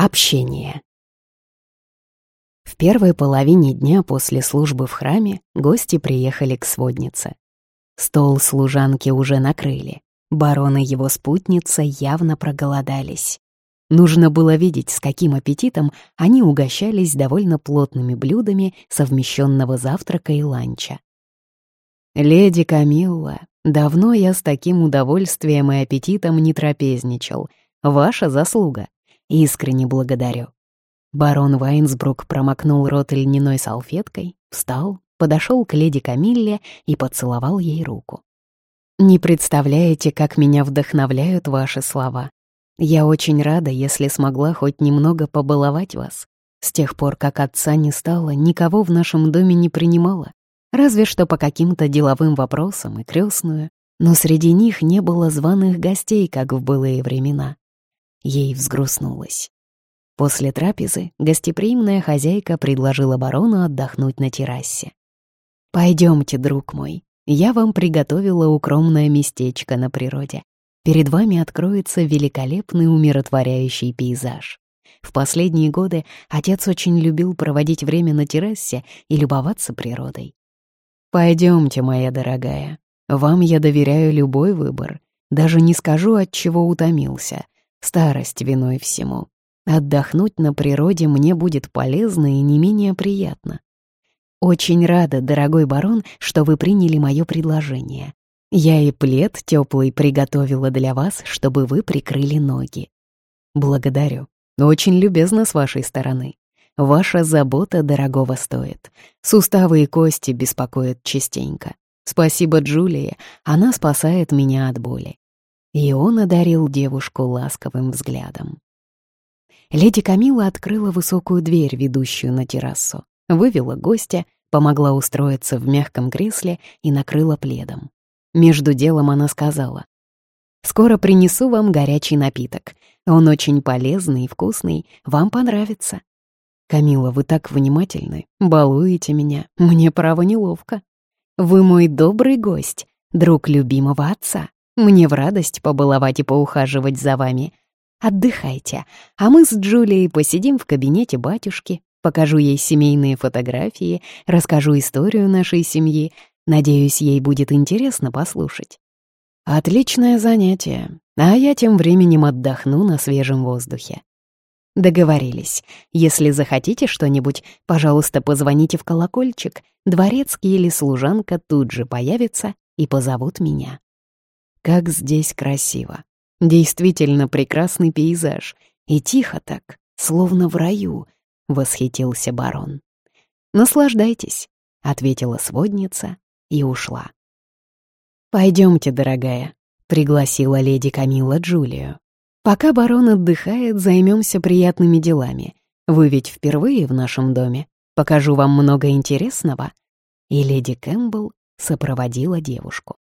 Общение. В первой половине дня после службы в храме гости приехали к своднице. Стол служанки уже накрыли. Барон и его спутница явно проголодались. Нужно было видеть, с каким аппетитом они угощались довольно плотными блюдами совмещенного завтрака и ланча. «Леди Камилла, давно я с таким удовольствием и аппетитом не трапезничал. Ваша заслуга. Искренне благодарю». Барон Вайнсбрук промокнул рот льняной салфеткой, встал, подошел к леди Камилле и поцеловал ей руку. «Не представляете, как меня вдохновляют ваши слова. Я очень рада, если смогла хоть немного побаловать вас. С тех пор, как отца не стало, никого в нашем доме не принимала. Разве что по каким-то деловым вопросам и крестную. Но среди них не было званых гостей, как в былые времена. Ей взгрустнулось. После трапезы гостеприимная хозяйка предложила барону отдохнуть на террасе. «Пойдемте, друг мой, я вам приготовила укромное местечко на природе перед вами откроется великолепный умиротворяющий пейзаж. В последние годы отец очень любил проводить время на террасе и любоваться природой. Пойдемте, моя дорогая, вам я доверяю любой выбор. Даже не скажу, от чего утомился. Старость виной всему. Отдохнуть на природе мне будет полезно и не менее приятно. Очень рада, дорогой барон, что вы приняли мое предложение. Я и плед теплый приготовила для вас, чтобы вы прикрыли ноги. Благодарю. Очень любезно с вашей стороны. Ваша забота дорогого стоит. Суставы и кости беспокоят частенько. Спасибо Джулии, она спасает меня от боли. И он одарил девушку ласковым взглядом. Леди Камила открыла высокую дверь, ведущую на террасу, вывела гостя, помогла устроиться в мягком кресле и накрыла пледом. Между делом она сказала. «Скоро принесу вам горячий напиток. Он очень полезный и вкусный, вам понравится». «Камила, вы так внимательны, балуете меня, мне право неловко. Вы мой добрый гость, друг любимого отца. Мне в радость побаловать и поухаживать за вами. Отдыхайте, а мы с Джулией посидим в кабинете батюшки, покажу ей семейные фотографии, расскажу историю нашей семьи, Надеюсь, ей будет интересно послушать. Отличное занятие, а я тем временем отдохну на свежем воздухе. Договорились. Если захотите что-нибудь, пожалуйста, позвоните в колокольчик. Дворецкий или служанка тут же появятся и позовут меня. Как здесь красиво. Действительно прекрасный пейзаж. И тихо так, словно в раю, — восхитился барон. «Наслаждайтесь», — ответила сводница и ушла. «Пойдемте, дорогая», — пригласила леди Камила Джулию. «Пока барон отдыхает, займемся приятными делами. Вы ведь впервые в нашем доме. Покажу вам много интересного». И леди Кэмпбелл сопроводила девушку.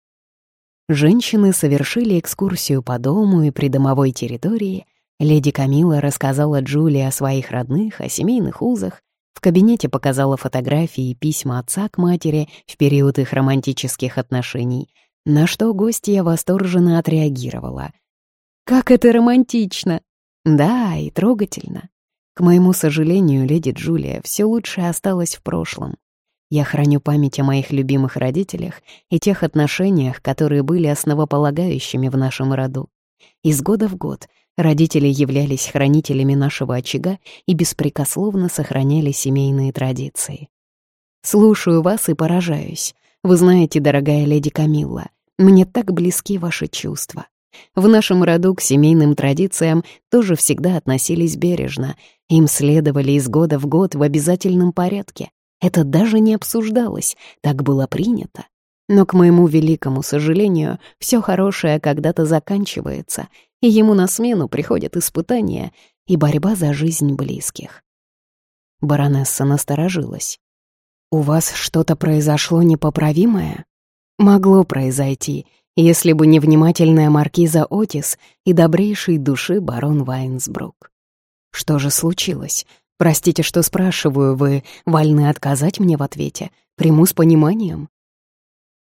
Женщины совершили экскурсию по дому и придомовой территории. Леди Камила рассказала Джулии о своих родных, о семейных узах, в кабинете показала фотографии и письма отца к матери в период их романтических отношений, на что гостья восторженно отреагировала. «Как это романтично!» «Да, и трогательно. К моему сожалению, леди Джулия, все лучшее осталось в прошлом. Я храню память о моих любимых родителях и тех отношениях, которые были основополагающими в нашем роду. Из года в год Родители являлись хранителями нашего очага и беспрекословно сохраняли семейные традиции. Слушаю вас и поражаюсь. Вы знаете, дорогая леди Камилла, мне так близки ваши чувства. В нашем роду к семейным традициям тоже всегда относились бережно. Им следовали из года в год в обязательном порядке. Это даже не обсуждалось, так было принято. Но, к моему великому сожалению, все хорошее когда-то заканчивается, и ему на смену приходят испытания и борьба за жизнь близких. Баронесса насторожилась. «У вас что-то произошло непоправимое?» «Могло произойти, если бы не внимательная маркиза Отис и добрейшей души барон Вайнсбрук. Что же случилось? Простите, что спрашиваю, вы вольны отказать мне в ответе? Приму с пониманием?»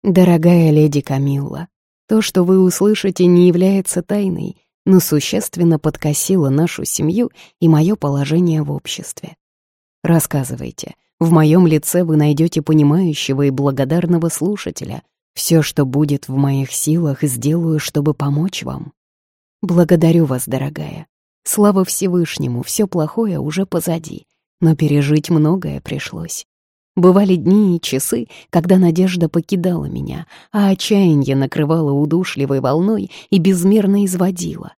«Дорогая леди Камилла, то, что вы услышите, не является тайной. но существенно подкосила нашу семью и мое положение в обществе. Рассказывайте. В моем лице вы найдете понимающего и благодарного слушателя. Все, что будет в моих силах, сделаю, чтобы помочь вам. Благодарю вас, дорогая. Слава Всевышнему, все плохое уже позади, но пережить многое пришлось. Бывали дни и часы, когда надежда покидала меня, а отчаяние накрывало удушливой волной и безмерно изводило.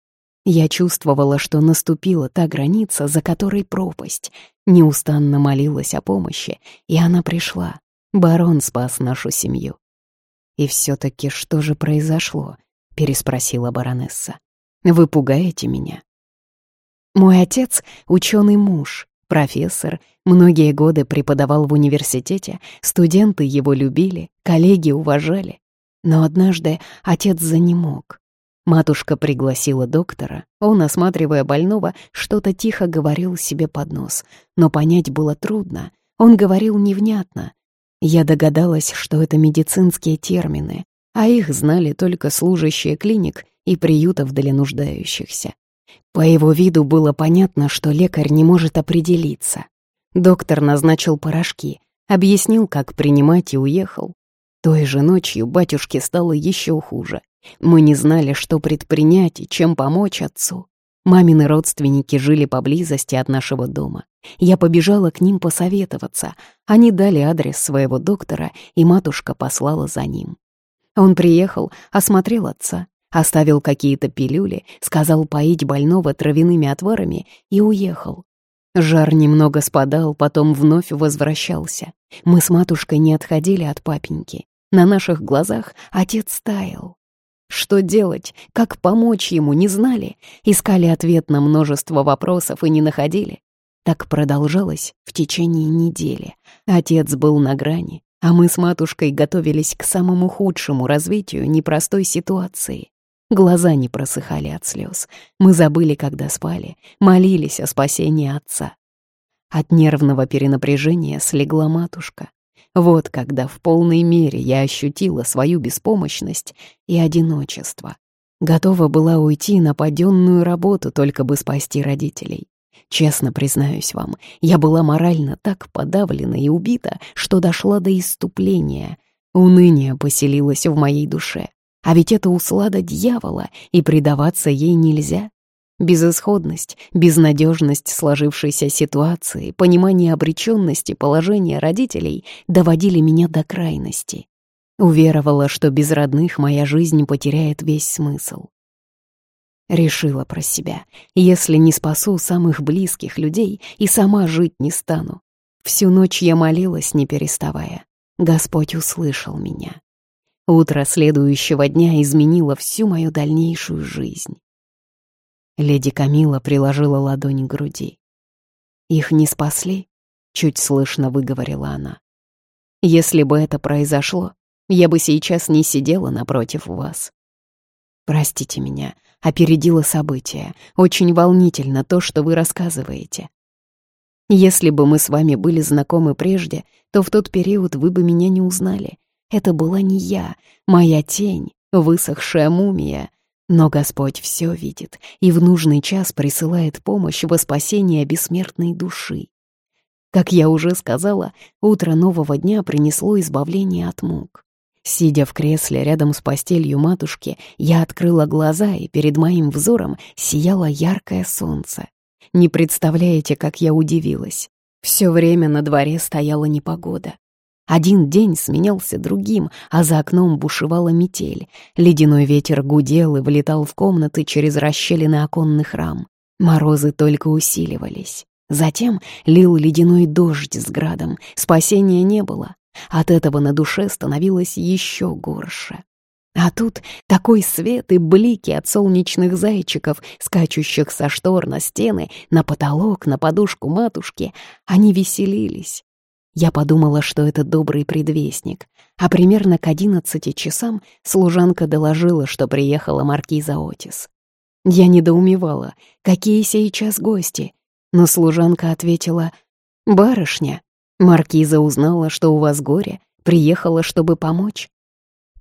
Я чувствовала, что наступила та граница, за которой пропасть. Неустанно молилась о помощи, и она пришла. Барон спас нашу семью. «И все-таки что же произошло?» — переспросила баронесса. «Вы пугаете меня?» Мой отец — ученый муж, профессор, многие годы преподавал в университете, студенты его любили, коллеги уважали. Но однажды отец занемог. Матушка пригласила доктора, он, осматривая больного, что-то тихо говорил себе под нос, но понять было трудно, он говорил невнятно. Я догадалась, что это медицинские термины, а их знали только служащие клиник и приютов для нуждающихся. По его виду было понятно, что лекарь не может определиться. Доктор назначил порошки, объяснил, как принимать и уехал. Той же ночью батюшке стало еще хуже. Мы не знали, что предпринять и чем помочь отцу. Мамины родственники жили поблизости от нашего дома. Я побежала к ним посоветоваться. Они дали адрес своего доктора, и матушка послала за ним. Он приехал, осмотрел отца, оставил какие-то пилюли, сказал поить больного травяными отварами и уехал. Жар немного спадал, потом вновь возвращался. Мы с матушкой не отходили от папеньки. На наших глазах отец таял. Что делать, как помочь ему, не знали. Искали ответ на множество вопросов и не находили. Так продолжалось в течение недели. Отец был на грани, а мы с матушкой готовились к самому худшему развитию непростой ситуации. Глаза не просыхали от слез. Мы забыли, когда спали, молились о спасении отца. От нервного перенапряжения слегла матушка. Вот когда в полной мере я ощутила свою беспомощность и одиночество. Готова была уйти на паденную работу, только бы спасти родителей. Честно признаюсь вам, я была морально так подавлена и убита, что дошла до иступления. Уныние поселилось в моей душе. А ведь это услада дьявола, и предаваться ей нельзя. Безысходность, безнадежность сложившейся ситуации, понимание обреченности положения родителей доводили меня до крайности. Уверовала, что без родных моя жизнь потеряет весь смысл. Решила про себя, если не спасу самых близких людей и сама жить не стану. Всю ночь я молилась, не переставая. Господь услышал меня. Утро следующего дня изменило всю мою дальнейшую жизнь. Леди Камила приложила ладонь к груди. «Их не спасли?» — чуть слышно выговорила она. «Если бы это произошло, я бы сейчас не сидела напротив вас. Простите меня, опередила события. Очень волнительно то, что вы рассказываете. Если бы мы с вами были знакомы прежде, то в тот период вы бы меня не узнали. Это была не я, моя тень, высохшая мумия, но Господь все видит и в нужный час присылает помощь во спасение бессмертной души. Как я уже сказала, утро нового дня принесло избавление от мук. Сидя в кресле рядом с постелью матушки, я открыла глаза, и перед моим взором сияло яркое солнце. Не представляете, как я удивилась. Все время на дворе стояла непогода. Один день сменялся другим, а за окном бушевала метель. Ледяной ветер гудел и влетал в комнаты через расщелины оконных рам. Морозы только усиливались. Затем лил ледяной дождь с градом. Спасения не было. От этого на душе становилось еще горше. А тут такой свет и блики от солнечных зайчиков, скачущих со штор на стены, на потолок, на подушку матушки. Они веселились. Я подумала, что это добрый предвестник, а примерно к одиннадцати часам служанка доложила, что приехала маркиза Отис. Я недоумевала, какие сейчас гости, но служанка ответила «Барышня, маркиза узнала, что у вас горе, приехала, чтобы помочь.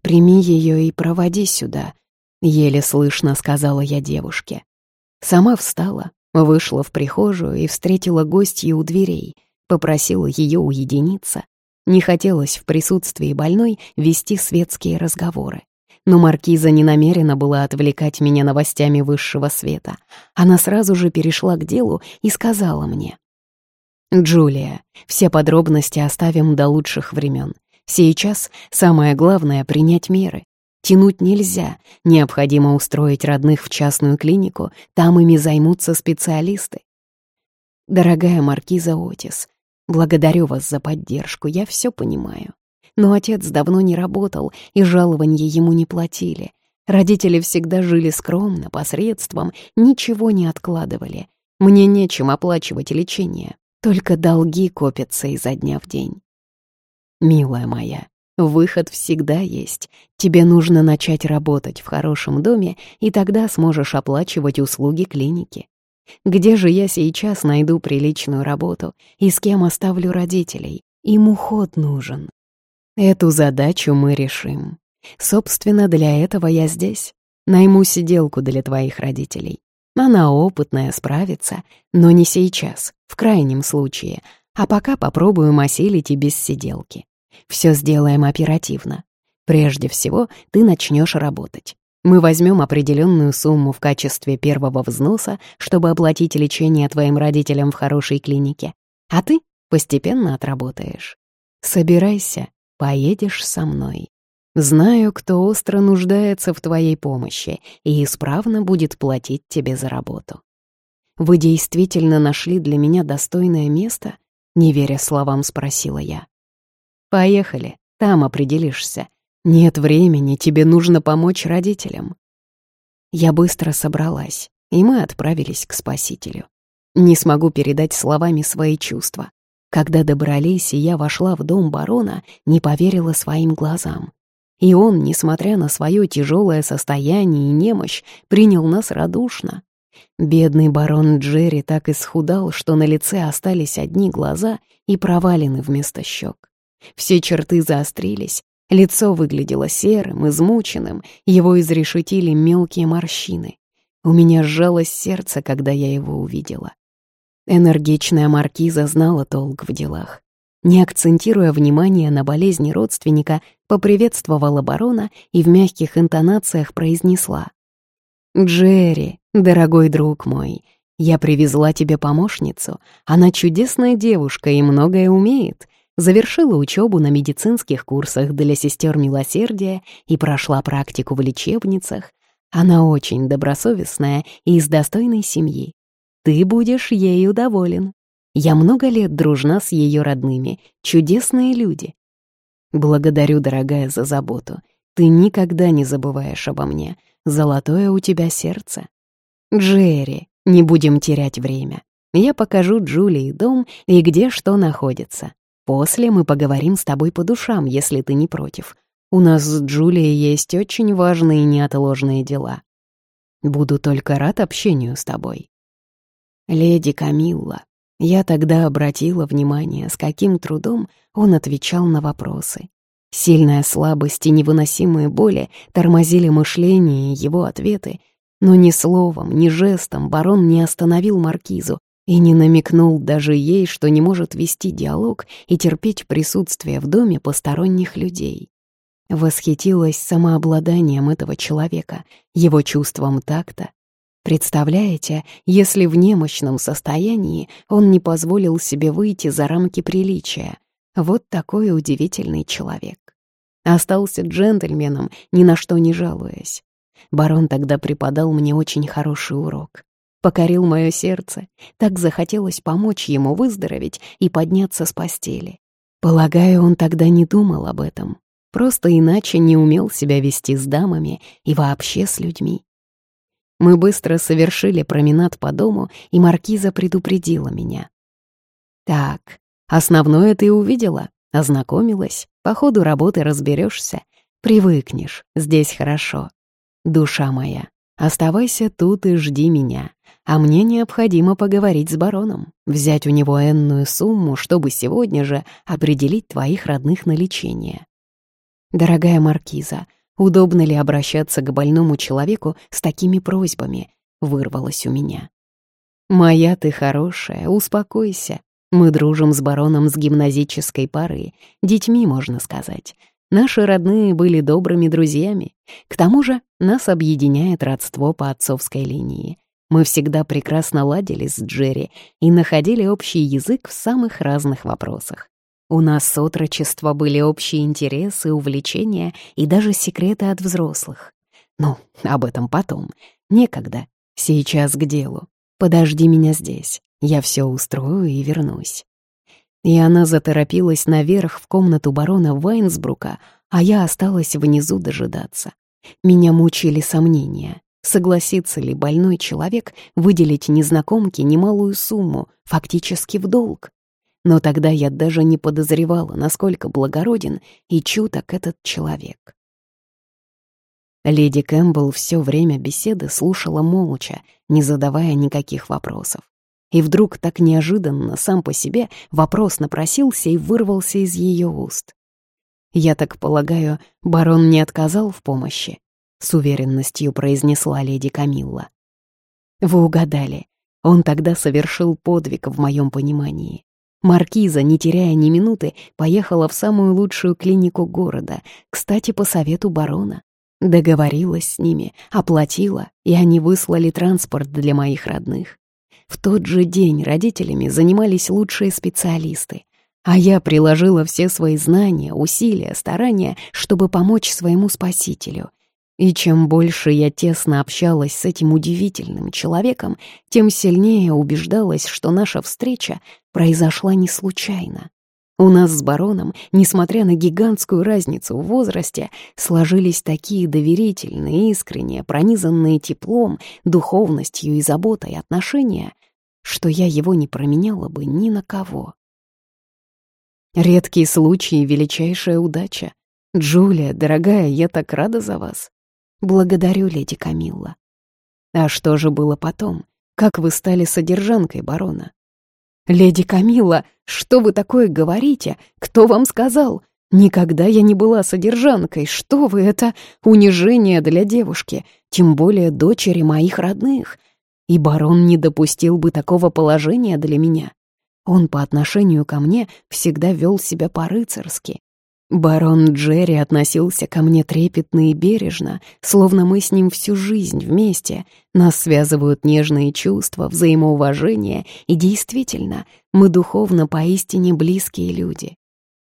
Прими ее и проводи сюда. Еле слышно сказала я девушке. Сама встала, вышла в прихожую и встретила гостью у дверей, попросила ее уединиться. Не хотелось в присутствии больной вести светские разговоры. Но маркиза не намерена была отвлекать меня новостями высшего света. Она сразу же перешла к делу и сказала мне. «Джулия, все подробности оставим до лучших времен. Сейчас самое главное — принять меры. Тянуть нельзя, необходимо устроить родных в частную клинику, там ими займутся специалисты. Дорогая маркиза Отис, благодарю вас за поддержку, я все понимаю. Но отец давно не работал, и жалования ему не платили. Родители всегда жили скромно, посредством, ничего не откладывали. Мне нечем оплачивать лечение, только долги копятся изо дня в день. Милая моя, Выход всегда есть. Тебе нужно начать работать в хорошем доме, и тогда сможешь оплачивать услуги клиники. Где же я сейчас найду приличную работу и с кем оставлю родителей? Им уход нужен. Эту задачу мы решим. Собственно, для этого я здесь. Найму сиделку для твоих родителей. Она опытная, справится, но не сейчас, в крайнем случае, а пока попробуем осилить и без сиделки. Все сделаем оперативно. Прежде всего, ты начнешь работать. Мы возьмем определенную сумму в качестве первого взноса, чтобы оплатить лечение твоим родителям в хорошей клинике, а ты постепенно отработаешь. Собирайся, поедешь со мной. Знаю, кто остро нуждается в твоей помощи и исправно будет платить тебе за работу. Вы действительно нашли для меня достойное место? Не веря словам, спросила я. Поехали, там определишься. Нет времени, тебе нужно помочь родителям. Я быстро собралась, и мы отправились к Спасителю. Не смогу передать словами свои чувства. Когда добрались, и я вошла в дом барона, не поверила своим глазам. И он, несмотря на свое тяжелое состояние и немощь, принял нас радушно. Бедный барон Джерри так исхудал, что на лице остались одни глаза и провалины вместо щек. Все черты заострились, лицо выглядело серым, измученным, его изрешетили мелкие морщины. У меня сжалось сердце, когда я его увидела. Энергичная маркиза знала толк в делах. Не акцентируя внимание на болезни родственника, поприветствовала барона и в мягких интонациях произнесла. «Джерри, дорогой друг мой, я привезла тебе помощницу. Она чудесная девушка и многое умеет завершила учебу на медицинских курсах для сестер милосердия и прошла практику в лечебницах. Она очень добросовестная и из достойной семьи. Ты будешь ею доволен. Я много лет дружна с ее родными, чудесные люди. Благодарю, дорогая, за заботу. Ты никогда не забываешь обо мне. Золотое у тебя сердце. Джерри, не будем терять время. Я покажу Джулии дом и где что находится. После мы поговорим с тобой по душам, если ты не против. У нас с Джулией есть очень важные неотложные дела. Буду только рад общению с тобой. Леди Камилла. Я тогда обратила внимание, с каким трудом он отвечал на вопросы. Сильная слабость и невыносимые боли тормозили мышление и его ответы, но ни словом, ни жестом барон не остановил маркизу, и не намекнул даже ей, что не может вести диалог и терпеть присутствие в доме посторонних людей. Восхитилась самообладанием этого человека, его чувством такта. Представляете, если в немощном состоянии он не позволил себе выйти за рамки приличия. Вот такой удивительный человек. Остался джентльменом, ни на что не жалуясь. Барон тогда преподал мне очень хороший урок покорил мое сердце. Так захотелось помочь ему выздороветь и подняться с постели. Полагаю, он тогда не думал об этом. Просто иначе не умел себя вести с дамами и вообще с людьми. Мы быстро совершили променад по дому, и маркиза предупредила меня. «Так, основное ты увидела, ознакомилась, по ходу работы разберешься, привыкнешь, здесь хорошо. Душа моя, оставайся тут и жди меня а мне необходимо поговорить с бароном, взять у него энную сумму, чтобы сегодня же определить твоих родных на лечение. Дорогая маркиза, Удобно ли обращаться к больному человеку с такими просьбами? Вырвалось у меня. «Моя ты хорошая, успокойся. Мы дружим с бароном с гимназической поры, детьми, можно сказать. Наши родные были добрыми друзьями. К тому же нас объединяет родство по отцовской линии. Мы всегда прекрасно ладили с Джерри и находили общий язык в самых разных вопросах. У нас с отрочества были общие интересы, увлечения и даже секреты от взрослых. Ну, об этом потом. Некогда. Сейчас к делу. Подожди меня здесь. Я все устрою и вернусь. И она заторопилась наверх в комнату барона Вайнсбрука, а я осталась внизу дожидаться. Меня мучили сомнения. Согласится ли больной человек выделить незнакомке немалую сумму, фактически в долг? Но тогда я даже не подозревала, насколько благороден и чуток этот человек. Леди Кэмпбелл все время беседы слушала молча, не задавая никаких вопросов. И вдруг так неожиданно сам по себе вопрос напросился и вырвался из ее уст. «Я так полагаю, барон не отказал в помощи?» — с уверенностью произнесла леди Камилла. «Вы угадали. Он тогда совершил подвиг в моем понимании. Маркиза, не теряя ни минуты, поехала в самую лучшую клинику города, кстати, по совету барона. Договорилась с ними, оплатила, и они выслали транспорт для моих родных. В тот же день родителями занимались лучшие специалисты, а я приложила все свои знания, усилия, старания, чтобы помочь своему спасителю. И чем больше я тесно общалась с этим удивительным человеком, тем сильнее убеждалась, что наша встреча произошла не случайно. У нас с бароном, несмотря на гигантскую разницу в возрасте, сложились такие доверительные, искренние, пронизанные теплом, духовностью и заботой отношения, что я его не променяла бы ни на кого. Редкий случай и величайшая удача. Джулия, дорогая, я так рада за вас. Благодарю, леди Камилла. А что же было потом? Как вы стали содержанкой барона? Леди Камилла, что вы такое говорите? Кто вам сказал? Никогда я не была содержанкой. Что вы, это унижение для девушки, тем более дочери моих родных и барон не допустил бы такого положения для меня. Он по отношению ко мне всегда вел себя по-рыцарски. Барон Джерри относился ко мне трепетно и бережно, словно мы с ним всю жизнь вместе. Нас связывают нежные чувства, взаимоуважение, и действительно, мы духовно поистине близкие люди.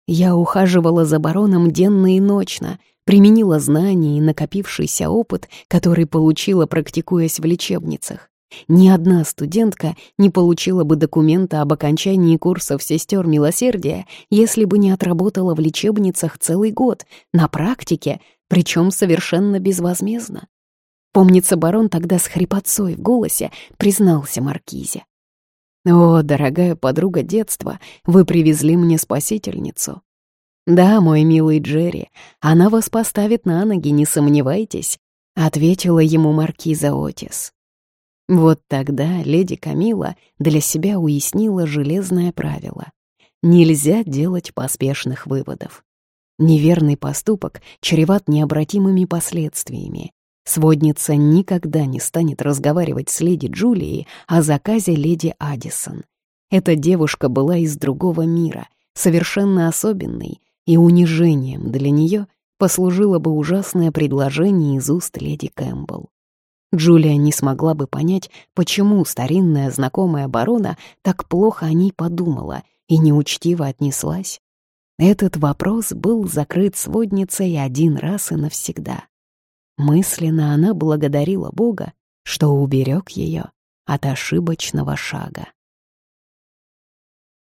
Я ухаживала за бароном денно и ночно, применила знания и накопившийся опыт, который получила, практикуясь в лечебницах. Ни одна студентка не получила бы документа об окончании курсов сестер милосердия, если бы не отработала в лечебницах целый год, на практике, причем совершенно безвозмездно. Помнится, барон тогда с хрипотцой в голосе признался Маркизе. «О, дорогая подруга детства, вы привезли мне спасительницу. Да, мой милый Джерри, она вас поставит на ноги, не сомневайтесь», — ответила ему Маркиза Отис. Вот тогда леди Камила для себя уяснила железное правило. Нельзя делать поспешных выводов. Неверный поступок чреват необратимыми последствиями. Сводница никогда не станет разговаривать с леди Джулией о заказе леди Адисон. Эта девушка была из другого мира, совершенно особенной, и унижением для нее послужило бы ужасное предложение из уст леди Кэмпбелл. Джулия не смогла бы понять, почему старинная знакомая барона так плохо о ней подумала и неучтиво отнеслась. Этот вопрос был закрыт сводницей один раз и навсегда. Мысленно она благодарила Бога, что уберег ее от ошибочного шага.